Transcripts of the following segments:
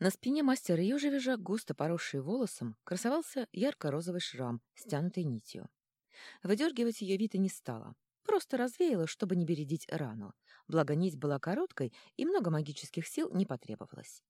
На спине мастера Южевежа, густо поросший волосом, красовался ярко-розовый шрам, стянутый нитью. Выдергивать ее Вита не стала, просто развеяла, чтобы не бередить рану, благо нить была короткой и много магических сил не потребовалось.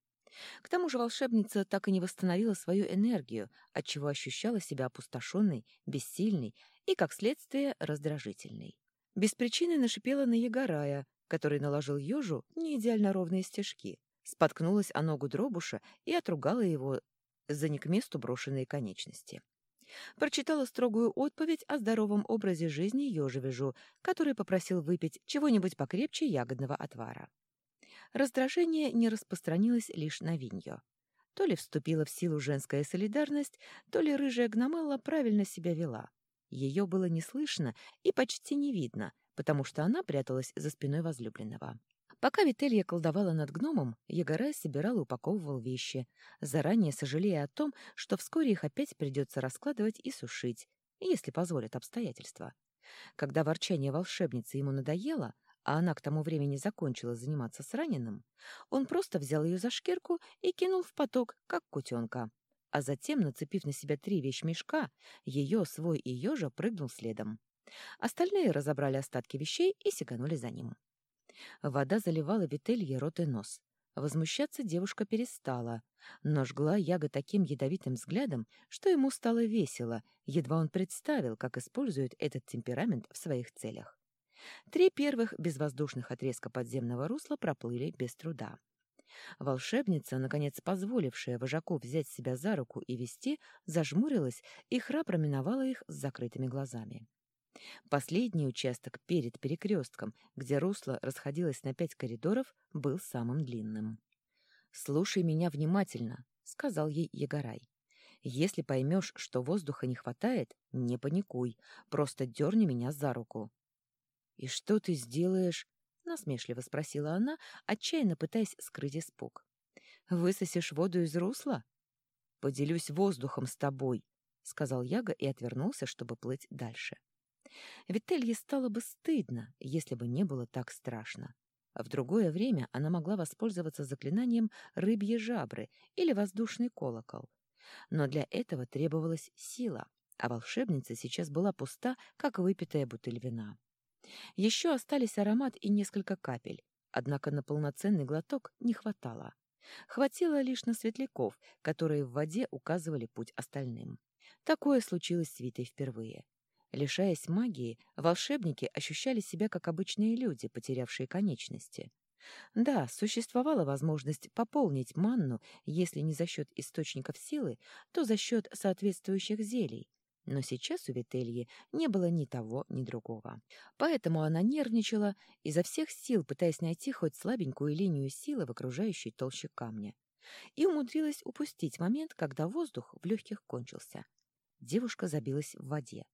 К тому же волшебница так и не восстановила свою энергию, отчего ощущала себя опустошенной, бессильной и, как следствие, раздражительной. Без причины нашипела на Егорая, который наложил ежу не идеально ровные стежки, споткнулась о ногу дробуша и отругала его за не к месту брошенные конечности. Прочитала строгую отповедь о здоровом образе жизни ежевежу, который попросил выпить чего-нибудь покрепче ягодного отвара. Раздражение не распространилось лишь на Виньо. То ли вступила в силу женская солидарность, то ли рыжая гномелла правильно себя вела. Ее было не слышно и почти не видно, потому что она пряталась за спиной возлюбленного. Пока Вителья колдовала над гномом, Егорай собирал и упаковывал вещи, заранее сожалея о том, что вскоре их опять придется раскладывать и сушить, если позволят обстоятельства. Когда ворчание волшебницы ему надоело, а она к тому времени закончила заниматься с раненым, он просто взял ее за шкирку и кинул в поток, как кутенка. А затем, нацепив на себя три вещмешка, ее, свой и ежа прыгнул следом. Остальные разобрали остатки вещей и сиганули за ним. Вода заливала Вителье рот и нос. Возмущаться девушка перестала, но жгла Яга таким ядовитым взглядом, что ему стало весело, едва он представил, как использует этот темперамент в своих целях. Три первых безвоздушных отрезка подземного русла проплыли без труда. Волшебница, наконец позволившая вожаку взять себя за руку и вести, зажмурилась и храбро миновала их с закрытыми глазами. Последний участок перед перекрестком, где русло расходилось на пять коридоров, был самым длинным. «Слушай меня внимательно», — сказал ей Егорай. «Если поймешь, что воздуха не хватает, не паникуй, просто дерни меня за руку». «И что ты сделаешь?» — насмешливо спросила она, отчаянно пытаясь скрыть испуг. «Высосешь воду из русла?» «Поделюсь воздухом с тобой», — сказал Яга и отвернулся, чтобы плыть дальше. Вителье стало бы стыдно, если бы не было так страшно. В другое время она могла воспользоваться заклинанием рыбьи жабры или воздушный колокол. Но для этого требовалась сила, а волшебница сейчас была пуста, как выпитая бутыль вина. Еще остались аромат и несколько капель, однако на полноценный глоток не хватало. Хватило лишь на светляков, которые в воде указывали путь остальным. Такое случилось с Витой впервые. Лишаясь магии, волшебники ощущали себя как обычные люди, потерявшие конечности. Да, существовала возможность пополнить манну, если не за счет источников силы, то за счет соответствующих зелий. Но сейчас у Вительи не было ни того, ни другого. Поэтому она нервничала, изо всех сил пытаясь найти хоть слабенькую линию силы в окружающей толще камня. И умудрилась упустить момент, когда воздух в легких кончился. Девушка забилась в воде.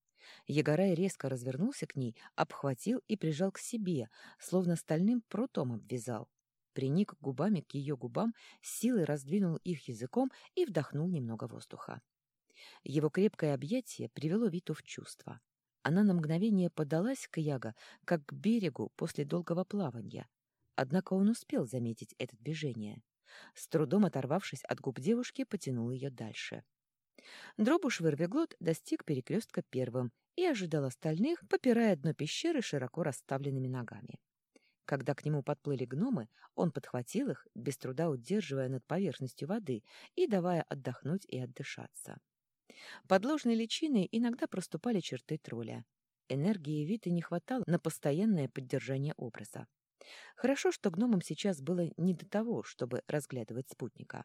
Егорай резко развернулся к ней, обхватил и прижал к себе, словно стальным прутом обвязал. Приник губами к ее губам, силой раздвинул их языком и вдохнул немного воздуха. Его крепкое объятие привело Виту в чувство. Она на мгновение подалась к Яго, как к берегу после долгого плавания. Однако он успел заметить это движение. С трудом оторвавшись от губ девушки, потянул ее дальше. Дробуш вырвиглот достиг перекрестка первым и ожидал остальных, попирая дно пещеры широко расставленными ногами. Когда к нему подплыли гномы, он подхватил их, без труда удерживая над поверхностью воды и давая отдохнуть и отдышаться. Под ложной личиной иногда проступали черты тролля. Энергии Виты не хватало на постоянное поддержание образа. Хорошо, что гномам сейчас было не до того, чтобы разглядывать спутника.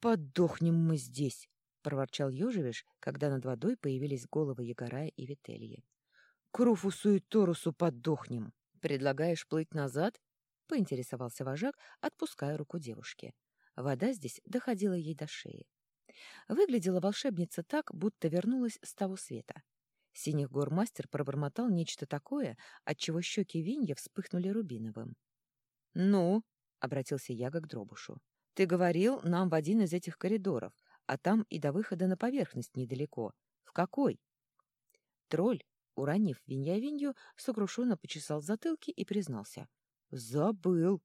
«Подохнем мы здесь!» — проворчал Ёжевиш, когда над водой появились головы Егорая и Вительи. «К Руфусу и Торусу подохнем!» «Предлагаешь плыть назад?» — поинтересовался вожак, отпуская руку девушки. Вода здесь доходила ей до шеи. Выглядела волшебница так, будто вернулась с того света. Синих гор мастер пробормотал нечто такое, отчего щеки Винья вспыхнули рубиновым. «Ну?» — обратился Яга к Дробушу. Ты говорил нам в один из этих коридоров, а там и до выхода на поверхность недалеко. В какой? Тролль, уронив Винья-Винью, сокрушенно почесал затылки и признался. Забыл.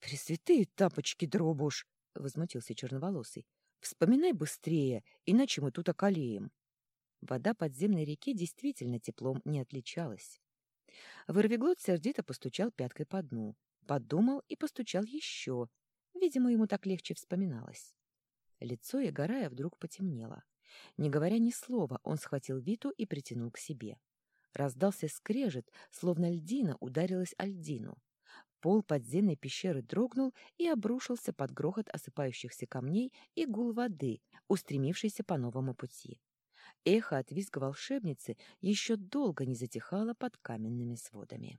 Пресвятые тапочки, дробуш! — возмутился черноволосый. Вспоминай быстрее, иначе мы тут околеем. Вода подземной реки действительно теплом не отличалась. Вырвиглот сердито постучал пяткой по дну, подумал и постучал еще. Видимо, ему так легче вспоминалось. Лицо Егорая вдруг потемнело. Не говоря ни слова, он схватил Виту и притянул к себе. Раздался скрежет, словно льдина ударилась о льдину. Пол подземной пещеры дрогнул и обрушился под грохот осыпающихся камней и гул воды, устремившийся по новому пути. Эхо от визга волшебницы еще долго не затихало под каменными сводами.